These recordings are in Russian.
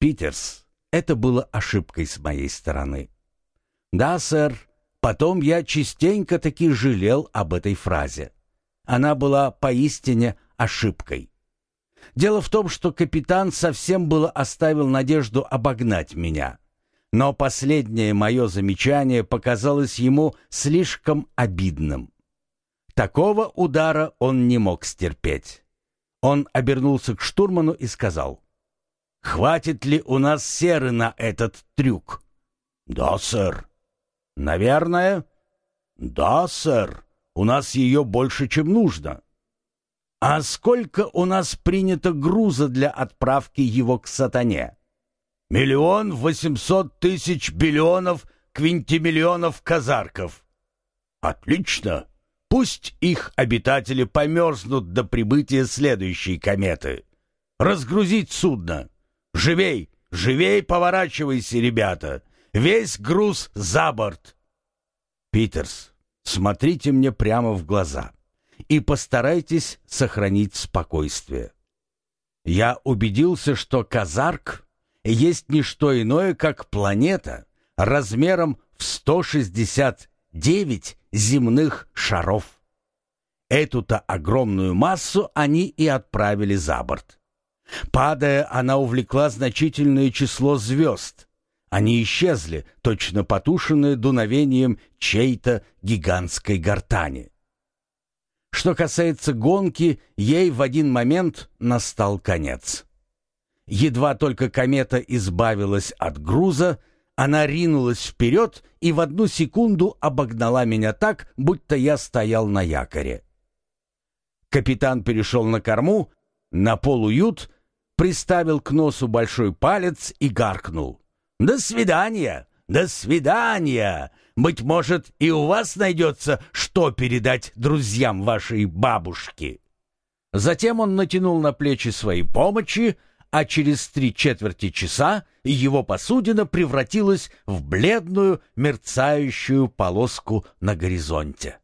Питерс, это было ошибкой с моей стороны. Да, сэр, потом я частенько таки жалел об этой фразе. Она была поистине ошибкой. Дело в том, что капитан совсем было оставил надежду обогнать меня. Но последнее мое замечание показалось ему слишком обидным. Такого удара он не мог стерпеть. Он обернулся к штурману и сказал, «Хватит ли у нас серы на этот трюк?» «Да, сэр». «Наверное?» «Да, сэр. У нас ее больше, чем нужно». «А сколько у нас принято груза для отправки его к сатане?» «Миллион восемьсот тысяч биллионов квинтимиллионов казарков». «Отлично. Пусть их обитатели померзнут до прибытия следующей кометы. Разгрузить судно. Живей, живей поворачивайся, ребята. Весь груз за борт. Питерс, смотрите мне прямо в глаза и постарайтесь сохранить спокойствие. Я убедился, что Казарк есть не что иное, как планета размером в 169 земных шаров. Эту-то огромную массу они и отправили за борт. Падая, она увлекла значительное число звезд. Они исчезли, точно потушенные дуновением чьей-то гигантской гортани. Что касается гонки, ей в один момент настал конец. Едва только комета избавилась от груза, она ринулась вперед и в одну секунду обогнала меня так, будто я стоял на якоре. Капитан перешел на корму, на полуют, приставил к носу большой палец и гаркнул. «До свидания! До свидания! Быть может, и у вас найдется, что передать друзьям вашей бабушки!» Затем он натянул на плечи свои помощи, а через три четверти часа его посудина превратилась в бледную, мерцающую полоску на горизонте.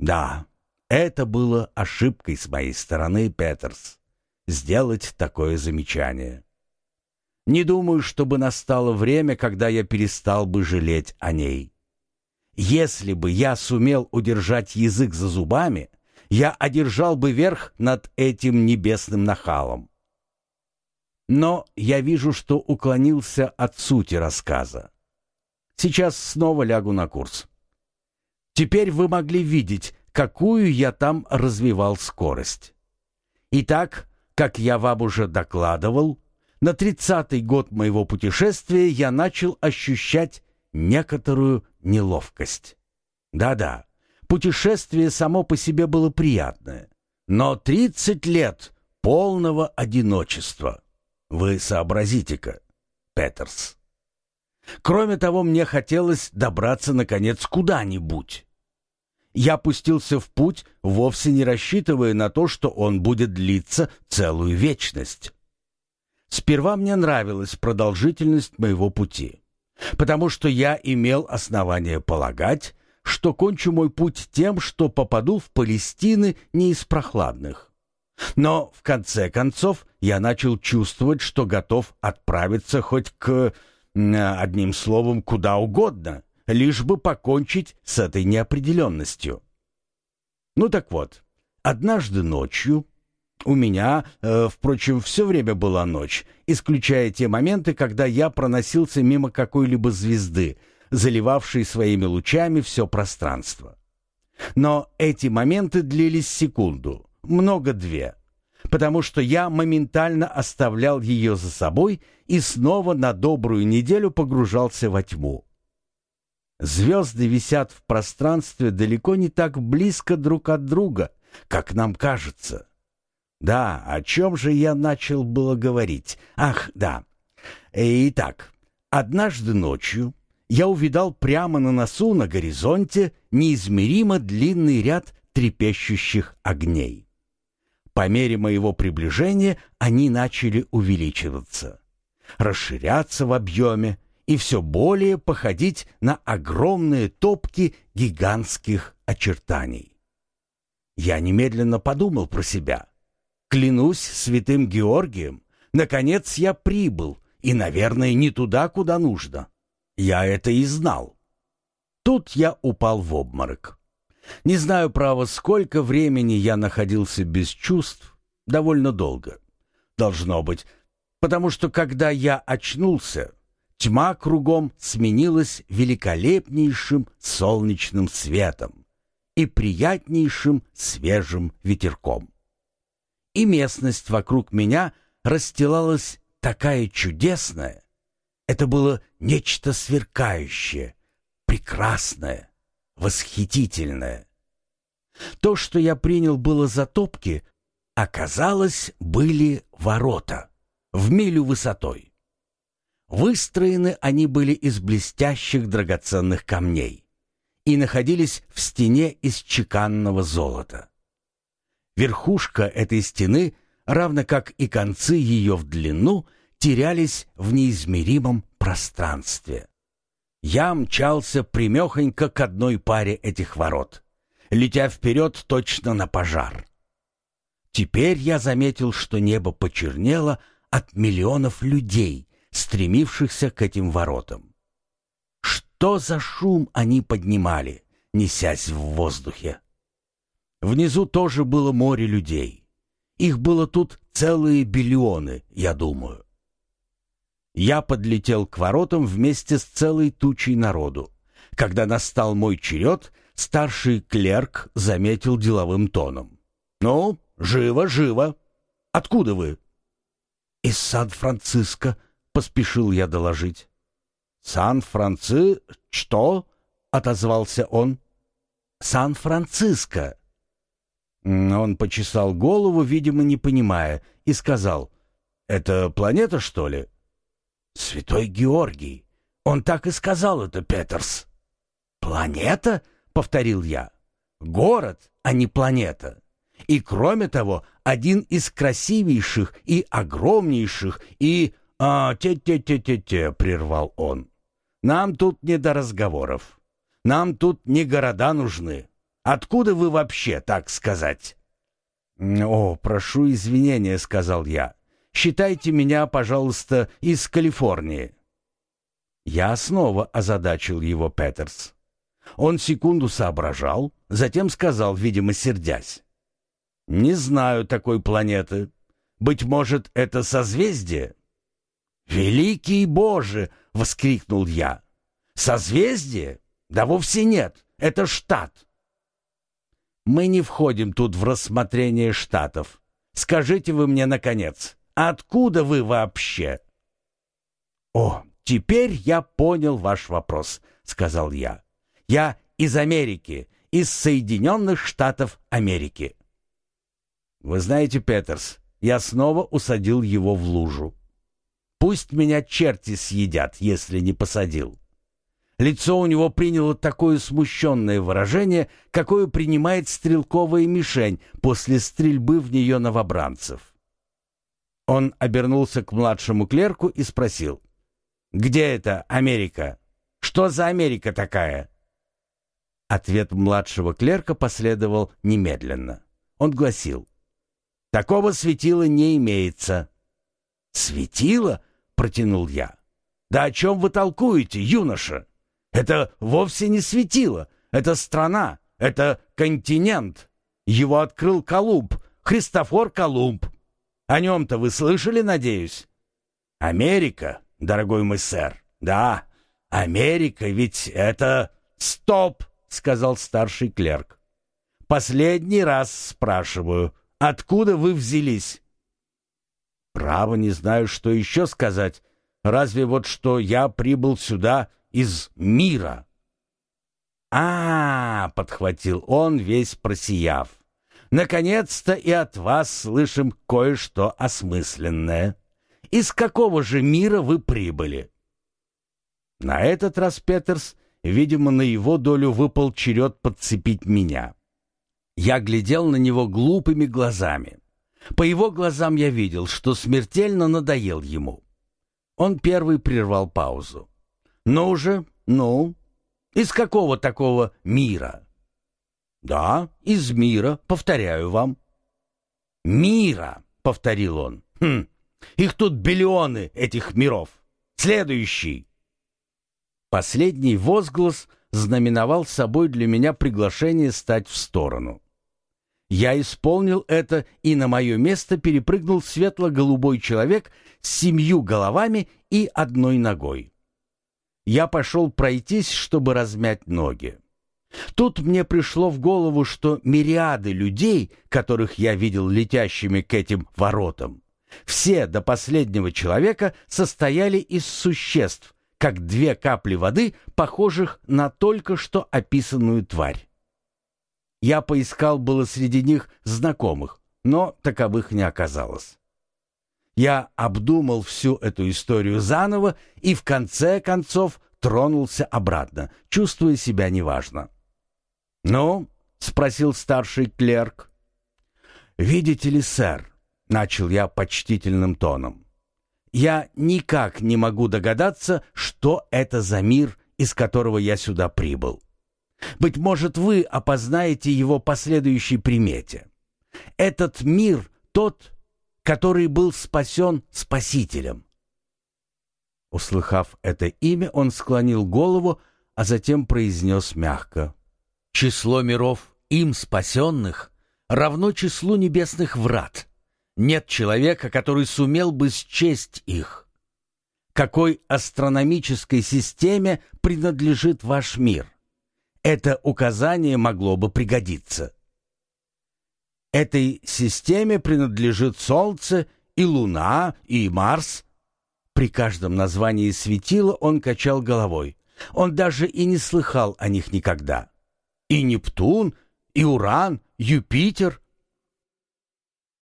Да, это было ошибкой с моей стороны, Петерс, сделать такое замечание. Не думаю, чтобы настало время, когда я перестал бы жалеть о ней. Если бы я сумел удержать язык за зубами, я одержал бы верх над этим небесным нахалом. Но я вижу, что уклонился от сути рассказа. Сейчас снова лягу на курс. Теперь вы могли видеть, какую я там развивал скорость. Итак, как я вам уже докладывал, на тридцатый год моего путешествия я начал ощущать некоторую неловкость. Да-да, путешествие само по себе было приятное, но тридцать лет полного одиночества — вы сообразите-ка, Петерс. Кроме того, мне хотелось добраться, наконец, куда-нибудь. Я пустился в путь, вовсе не рассчитывая на то, что он будет длиться целую вечность. Сперва мне нравилась продолжительность моего пути, потому что я имел основание полагать, что кончу мой путь тем, что попаду в Палестины не из прохладных. Но в конце концов я начал чувствовать, что готов отправиться хоть к, одним словом, куда угодно, лишь бы покончить с этой неопределенностью. Ну так вот, однажды ночью у меня, э, впрочем, все время была ночь, исключая те моменты, когда я проносился мимо какой-либо звезды, заливавшей своими лучами все пространство. Но эти моменты длились секунду, много две, потому что я моментально оставлял ее за собой и снова на добрую неделю погружался во тьму. Звезды висят в пространстве далеко не так близко друг от друга, как нам кажется. Да, о чем же я начал было говорить? Ах, да. Итак, однажды ночью я увидал прямо на носу на горизонте неизмеримо длинный ряд трепещущих огней. По мере моего приближения они начали увеличиваться, расширяться в объеме и все более походить на огромные топки гигантских очертаний. Я немедленно подумал про себя. Клянусь святым Георгием, наконец я прибыл, и, наверное, не туда, куда нужно. Я это и знал. Тут я упал в обморок. Не знаю, право, сколько времени я находился без чувств, довольно долго. Должно быть, потому что когда я очнулся, тьма кругом сменилась великолепнейшим солнечным светом и приятнейшим свежим ветерком. И местность вокруг меня расстилалась такая чудесная. Это было нечто сверкающее, прекрасное, восхитительное. То, что я принял было за топки, оказалось, были ворота в милю высотой. Выстроены они были из блестящих драгоценных камней и находились в стене из чеканного золота. Верхушка этой стены, равно как и концы ее в длину, терялись в неизмеримом пространстве. Я мчался примехонько к одной паре этих ворот, летя вперед точно на пожар. Теперь я заметил, что небо почернело от миллионов людей, стремившихся к этим воротам. Что за шум они поднимали, несясь в воздухе? Внизу тоже было море людей. Их было тут целые биллионы, я думаю. Я подлетел к воротам вместе с целой тучей народу. Когда настал мой черед, старший клерк заметил деловым тоном. «Ну, живо, живо! Откуда вы?» «Из Сан-Франциско», — поспешил я доложить. «Сан-Франци... что?» — отозвался он. «Сан-Франциско». Он почесал голову, видимо, не понимая, и сказал, «Это планета, что ли?» «Святой Георгий! Он так и сказал это, Петерс!» «Планета?» — повторил я. «Город, а не планета. И, кроме того, один из красивейших и огромнейших и...» «А, те-те-те-те-те», — прервал он. «Нам тут не до разговоров. Нам тут не города нужны. Откуда вы вообще, так сказать?» «О, прошу извинения», — сказал я. Считайте меня, пожалуйста, из Калифорнии». Я снова озадачил его Петерс. Он секунду соображал, затем сказал, видимо, сердясь. «Не знаю такой планеты. Быть может, это созвездие?» «Великий Боже!» — воскликнул я. «Созвездие? Да вовсе нет. Это штат». «Мы не входим тут в рассмотрение штатов. Скажите вы мне, наконец, Откуда вы вообще?» «О, теперь я понял ваш вопрос», — сказал я. «Я из Америки, из Соединенных Штатов Америки». «Вы знаете, Петерс, я снова усадил его в лужу. Пусть меня черти съедят, если не посадил». Лицо у него приняло такое смущенное выражение, какое принимает стрелковая мишень после стрельбы в нее новобранцев. Он обернулся к младшему клерку и спросил. «Где это Америка? Что за Америка такая?» Ответ младшего клерка последовал немедленно. Он гласил. «Такого светила не имеется». «Светило?» — протянул я. «Да о чем вы толкуете, юноша? Это вовсе не светило. Это страна, это континент. Его открыл Колумб, Христофор Колумб. О нем-то вы слышали, надеюсь? Америка, дорогой мой сэр. Да, Америка, ведь это... Стоп, сказал старший клерк. Последний раз спрашиваю, откуда вы взялись? Право не знаю, что еще сказать. Разве вот что я прибыл сюда из мира. А, -а, -а подхватил он, весь просияв. Наконец-то и от вас слышим кое-что осмысленное. Из какого же мира вы прибыли? На этот раз Петерс, видимо, на его долю выпал черед подцепить меня. Я глядел на него глупыми глазами. По его глазам я видел, что смертельно надоел ему. Он первый прервал паузу. «Ну же, ну, из какого такого мира?» «Да, из мира, повторяю вам». «Мира», — повторил он. «Хм, Их тут биллионы, этих миров. Следующий!» Последний возглас знаменовал собой для меня приглашение стать в сторону. Я исполнил это, и на мое место перепрыгнул светло-голубой человек с семью головами и одной ногой. Я пошел пройтись, чтобы размять ноги. Тут мне пришло в голову, что мириады людей, которых я видел летящими к этим воротам, все до последнего человека состояли из существ, как две капли воды, похожих на только что описанную тварь. Я поискал было среди них знакомых, но таковых не оказалось. Я обдумал всю эту историю заново и в конце концов тронулся обратно, чувствуя себя неважно. «Ну?» — спросил старший клерк. «Видите ли, сэр», — начал я почтительным тоном, — «я никак не могу догадаться, что это за мир, из которого я сюда прибыл. Быть может, вы опознаете его последующей примете. Этот мир тот, который был спасен Спасителем». Услыхав это имя, он склонил голову, а затем произнес мягко — Число миров, им спасенных, равно числу небесных врат. Нет человека, который сумел бы счесть их. Какой астрономической системе принадлежит ваш мир? Это указание могло бы пригодиться. Этой системе принадлежит Солнце и Луна и Марс. При каждом названии светила он качал головой. Он даже и не слыхал о них никогда. И Нептун, и Уран, Юпитер,